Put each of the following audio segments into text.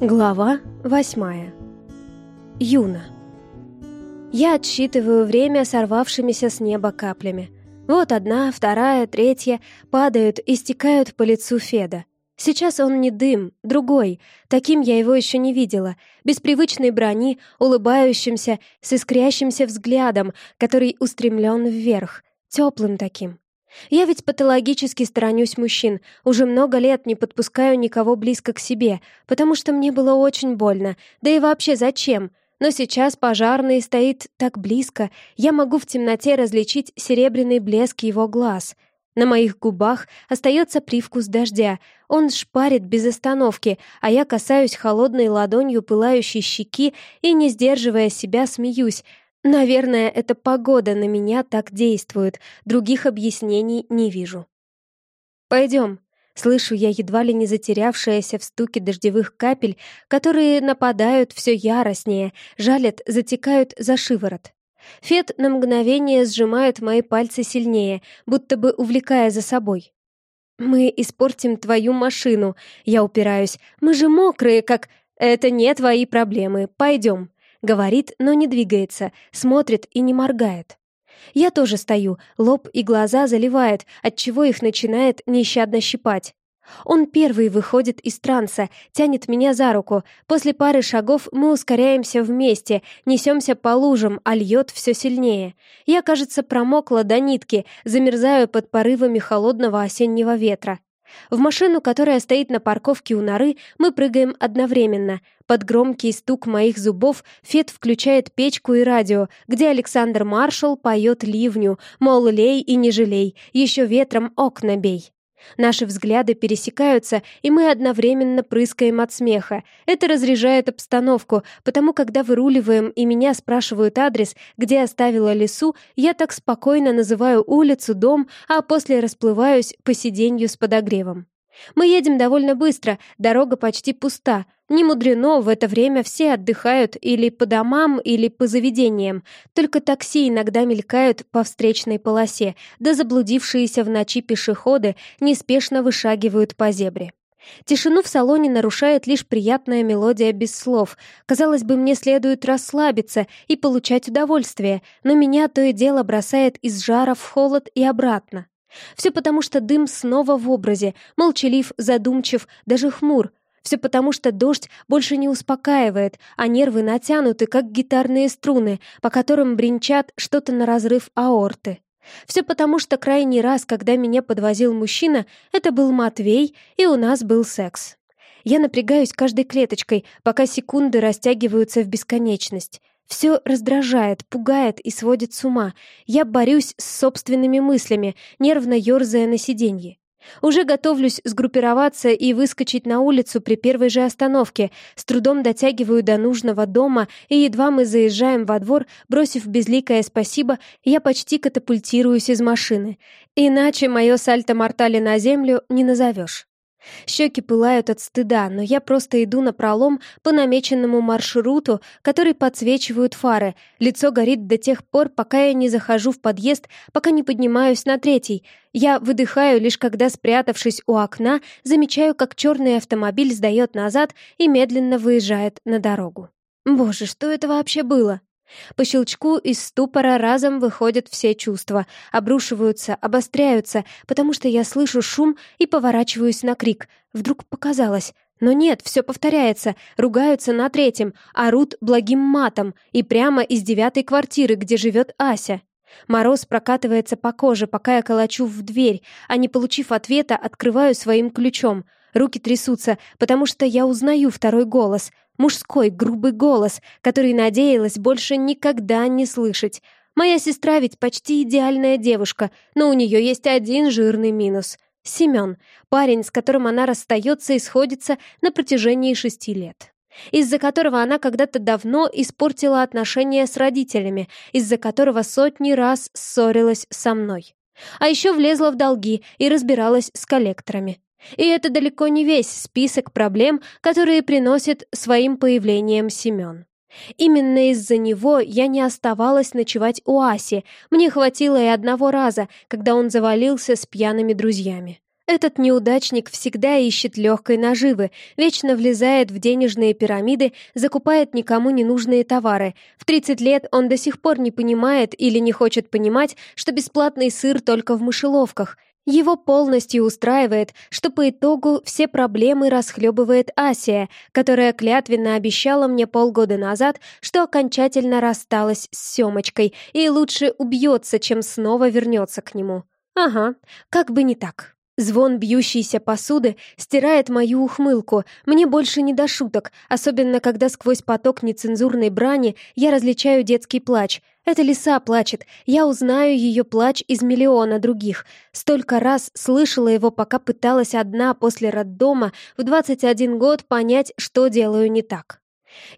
Глава восьмая. Юна. Я отсчитываю время сорвавшимися с неба каплями. Вот одна, вторая, третья падают и стекают по лицу Феда. Сейчас он не дым, другой, таким я его еще не видела, без привычной брони, улыбающимся, с искрящимся взглядом, который устремлен вверх, теплым таким. Я ведь патологически сторонюсь мужчин, уже много лет не подпускаю никого близко к себе, потому что мне было очень больно, да и вообще зачем? Но сейчас пожарный стоит так близко, я могу в темноте различить серебряный блеск его глаз. На моих губах остается привкус дождя, он шпарит без остановки, а я касаюсь холодной ладонью пылающей щеки и, не сдерживая себя, смеюсь — Наверное, эта погода на меня так действует, других объяснений не вижу. Пойдем. Слышу я едва ли не затерявшаяся в стуке дождевых капель, которые нападают все яростнее, жалят, затекают за шиворот. Фет на мгновение сжимает мои пальцы сильнее, будто бы увлекая за собой. «Мы испортим твою машину», — я упираюсь. «Мы же мокрые, как...» «Это не твои проблемы. Пойдем». Говорит, но не двигается, смотрит и не моргает. Я тоже стою, лоб и глаза заливает, отчего их начинает нещадно щипать. Он первый выходит из транса, тянет меня за руку. После пары шагов мы ускоряемся вместе, несемся по лужам, а льет все сильнее. Я, кажется, промокла до нитки, замерзаю под порывами холодного осеннего ветра. В машину, которая стоит на парковке у норы, мы прыгаем одновременно. Под громкий стук моих зубов Фет включает печку и радио, где Александр Маршал поет ливню, мол, лей и не жалей, еще ветром окна бей. Наши взгляды пересекаются, и мы одновременно прыскаем от смеха. Это разряжает обстановку, потому когда выруливаем и меня спрашивают адрес, где оставила лесу, я так спокойно называю улицу, дом, а после расплываюсь по сиденью с подогревом. Мы едем довольно быстро, дорога почти пуста. Не мудрено, в это время все отдыхают или по домам, или по заведениям. Только такси иногда мелькают по встречной полосе, да заблудившиеся в ночи пешеходы неспешно вышагивают по зебре. Тишину в салоне нарушает лишь приятная мелодия без слов. Казалось бы, мне следует расслабиться и получать удовольствие, но меня то и дело бросает из жара в холод и обратно. Все потому, что дым снова в образе, молчалив, задумчив, даже хмур. Все потому, что дождь больше не успокаивает, а нервы натянуты, как гитарные струны, по которым бренчат что-то на разрыв аорты. Все потому, что крайний раз, когда меня подвозил мужчина, это был Матвей, и у нас был секс. Я напрягаюсь каждой клеточкой, пока секунды растягиваются в бесконечность. Все раздражает, пугает и сводит с ума. Я борюсь с собственными мыслями, нервно ерзая на сиденье. Уже готовлюсь сгруппироваться и выскочить на улицу при первой же остановке. С трудом дотягиваю до нужного дома, и едва мы заезжаем во двор, бросив безликое спасибо, я почти катапультируюсь из машины. Иначе мое сальто-мортали на землю не назовешь. Щеки пылают от стыда, но я просто иду на пролом по намеченному маршруту, который подсвечивают фары. Лицо горит до тех пор, пока я не захожу в подъезд, пока не поднимаюсь на третий. Я выдыхаю лишь когда, спрятавшись у окна, замечаю, как черный автомобиль сдает назад и медленно выезжает на дорогу. Боже, что это вообще было? По щелчку из ступора разом выходят все чувства, обрушиваются, обостряются, потому что я слышу шум и поворачиваюсь на крик. Вдруг показалось. Но нет, все повторяется, ругаются на третьем, орут благим матом и прямо из девятой квартиры, где живет Ася. Мороз прокатывается по коже, пока я колочу в дверь, а не получив ответа, открываю своим ключом. Руки трясутся, потому что я узнаю второй голос — Мужской, грубый голос, который надеялась больше никогда не слышать. Моя сестра ведь почти идеальная девушка, но у нее есть один жирный минус. Семен, парень, с которым она расстается и сходится на протяжении шести лет из-за которого она когда-то давно испортила отношения с родителями, из-за которого сотни раз ссорилась со мной. А еще влезла в долги и разбиралась с коллекторами. И это далеко не весь список проблем, которые приносит своим появлением Семен. Именно из-за него я не оставалась ночевать у Аси, мне хватило и одного раза, когда он завалился с пьяными друзьями. Этот неудачник всегда ищет легкой наживы, вечно влезает в денежные пирамиды, закупает никому не нужные товары. В 30 лет он до сих пор не понимает или не хочет понимать, что бесплатный сыр только в мышеловках. Его полностью устраивает, что по итогу все проблемы расхлебывает Асия, которая клятвенно обещала мне полгода назад, что окончательно рассталась с Семочкой и лучше убьется, чем снова вернется к нему. Ага, как бы не так. Звон бьющейся посуды стирает мою ухмылку. Мне больше не до шуток, особенно когда сквозь поток нецензурной брани я различаю детский плач. Это лиса плачет. Я узнаю ее плач из миллиона других. Столько раз слышала его, пока пыталась одна после роддома в 21 год понять, что делаю не так.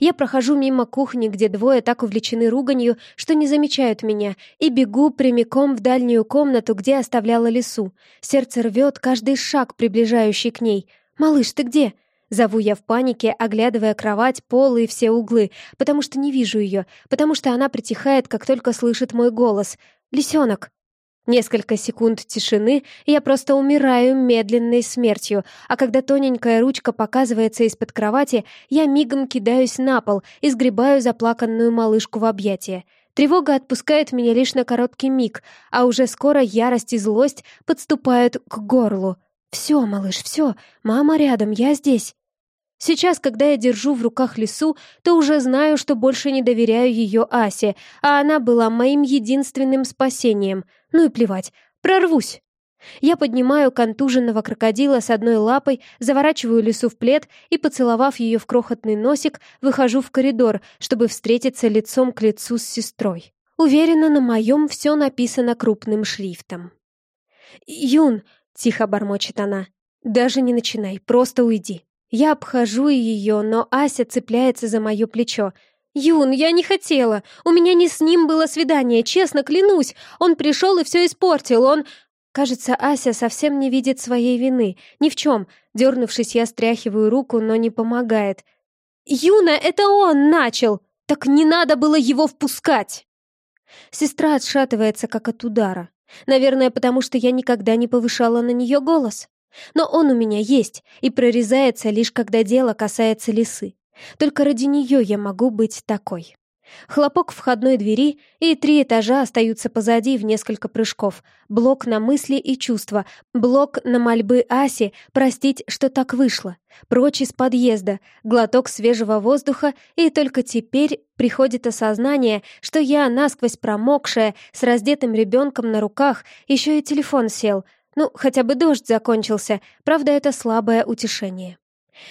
Я прохожу мимо кухни, где двое так увлечены руганью, что не замечают меня, и бегу прямиком в дальнюю комнату, где оставляла лесу. Сердце рвет каждый шаг, приближающий к ней. «Малыш, ты где?» Зову я в панике, оглядывая кровать, пол и все углы, потому что не вижу ее, потому что она притихает, как только слышит мой голос. «Лисенок!» Несколько секунд тишины, и я просто умираю медленной смертью, а когда тоненькая ручка показывается из-под кровати, я мигом кидаюсь на пол и сгребаю заплаканную малышку в объятия. Тревога отпускает меня лишь на короткий миг, а уже скоро ярость и злость подступают к горлу. «Все, малыш, все, мама рядом, я здесь». Сейчас, когда я держу в руках лису, то уже знаю, что больше не доверяю ее Асе, а она была моим единственным спасением. Ну и плевать, прорвусь. Я поднимаю контуженного крокодила с одной лапой, заворачиваю лису в плед и, поцеловав ее в крохотный носик, выхожу в коридор, чтобы встретиться лицом к лицу с сестрой. Уверена, на моем все написано крупным шрифтом. «Юн!» — тихо бормочет она. «Даже не начинай, просто уйди». Я обхожу ее, но Ася цепляется за мое плечо. «Юн, я не хотела. У меня не с ним было свидание, честно, клянусь. Он пришел и все испортил, он...» Кажется, Ася совсем не видит своей вины. Ни в чем. Дернувшись, я стряхиваю руку, но не помогает. «Юна, это он начал! Так не надо было его впускать!» Сестра отшатывается, как от удара. Наверное, потому что я никогда не повышала на нее голос. Но он у меня есть и прорезается лишь когда дело касается лисы. Только ради нее я могу быть такой. Хлопок входной двери, и три этажа остаются позади в несколько прыжков. Блок на мысли и чувства, блок на мольбы Аси простить, что так вышло. Прочь из подъезда, глоток свежего воздуха, и только теперь приходит осознание, что я, насквозь промокшая, с раздетым ребенком на руках, еще и телефон сел — ну, хотя бы дождь закончился, правда, это слабое утешение.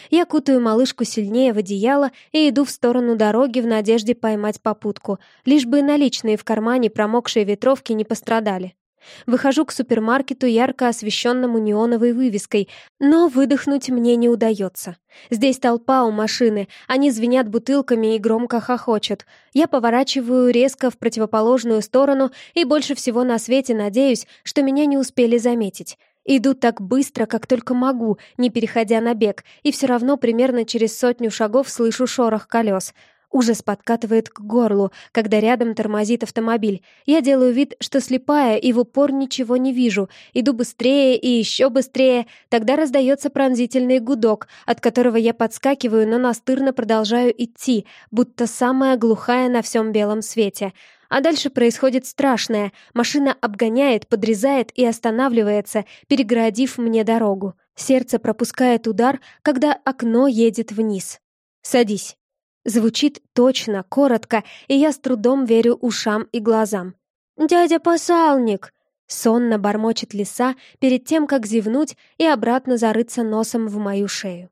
Я кутаю малышку сильнее в одеяло и иду в сторону дороги в надежде поймать попутку, лишь бы наличные в кармане промокшие ветровки не пострадали. Выхожу к супермаркету, ярко освещенному неоновой вывеской, но выдохнуть мне не удается. Здесь толпа у машины, они звенят бутылками и громко хохочут. Я поворачиваю резко в противоположную сторону и больше всего на свете надеюсь, что меня не успели заметить. Иду так быстро, как только могу, не переходя на бег, и все равно примерно через сотню шагов слышу шорох колес — Ужас подкатывает к горлу, когда рядом тормозит автомобиль. Я делаю вид, что слепая и в упор ничего не вижу. Иду быстрее и еще быстрее. Тогда раздается пронзительный гудок, от которого я подскакиваю, но настырно продолжаю идти, будто самая глухая на всем белом свете. А дальше происходит страшное. Машина обгоняет, подрезает и останавливается, перегородив мне дорогу. Сердце пропускает удар, когда окно едет вниз. «Садись». Звучит точно, коротко, и я с трудом верю ушам и глазам. «Дядя Посалник!» Сонно бормочет лиса перед тем, как зевнуть и обратно зарыться носом в мою шею.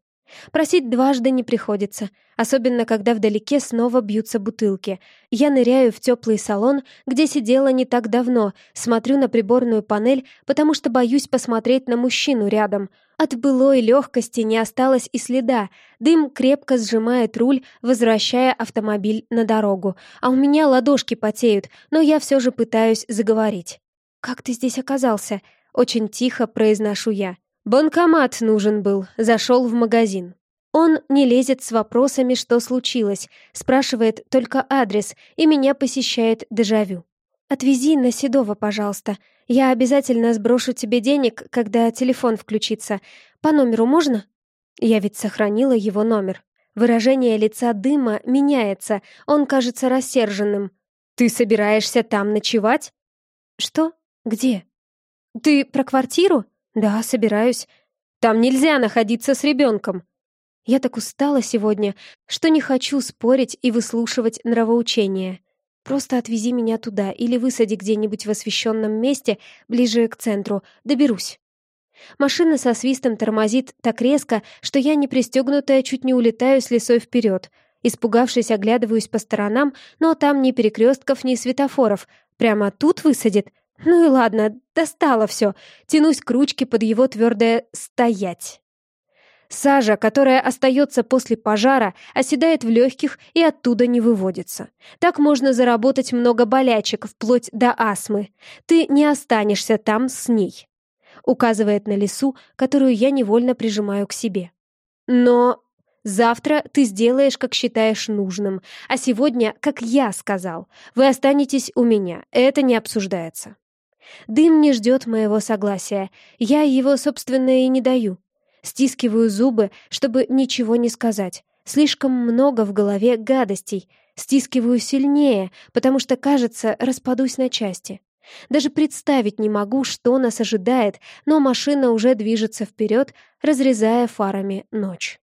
Просить дважды не приходится, особенно когда вдалеке снова бьются бутылки. Я ныряю в теплый салон, где сидела не так давно, смотрю на приборную панель, потому что боюсь посмотреть на мужчину рядом. От былой легкости не осталось и следа. Дым крепко сжимает руль, возвращая автомобиль на дорогу. А у меня ладошки потеют, но я все же пытаюсь заговорить. «Как ты здесь оказался?» — очень тихо произношу я. Банкомат нужен был, зашел в магазин. Он не лезет с вопросами, что случилось, спрашивает только адрес, и меня посещает дежавю. «Отвези на Седова, пожалуйста». Я обязательно сброшу тебе денег, когда телефон включится. По номеру можно?» Я ведь сохранила его номер. Выражение лица дыма меняется, он кажется рассерженным. «Ты собираешься там ночевать?» «Что? Где?» «Ты про квартиру?» «Да, собираюсь. Там нельзя находиться с ребенком». Я так устала сегодня, что не хочу спорить и выслушивать нравоучения. Просто отвези меня туда или высади где-нибудь в освещенном месте, ближе к центру. Доберусь. Машина со свистом тормозит так резко, что я, не пристегнутая, чуть не улетаю с лесой вперед. Испугавшись, оглядываюсь по сторонам, но там ни перекрестков, ни светофоров. Прямо тут высадит? Ну и ладно, достало все. Тянусь к ручке под его твердое «стоять». Сажа, которая остается после пожара, оседает в легких и оттуда не выводится. Так можно заработать много болячек, вплоть до астмы. Ты не останешься там с ней указывает на лесу, которую я невольно прижимаю к себе. Но завтра ты сделаешь, как считаешь нужным, а сегодня, как я сказал, вы останетесь у меня, это не обсуждается. Дым не ждет моего согласия, я его, собственно, и не даю. Стискиваю зубы, чтобы ничего не сказать. Слишком много в голове гадостей. Стискиваю сильнее, потому что, кажется, распадусь на части. Даже представить не могу, что нас ожидает, но машина уже движется вперед, разрезая фарами ночь.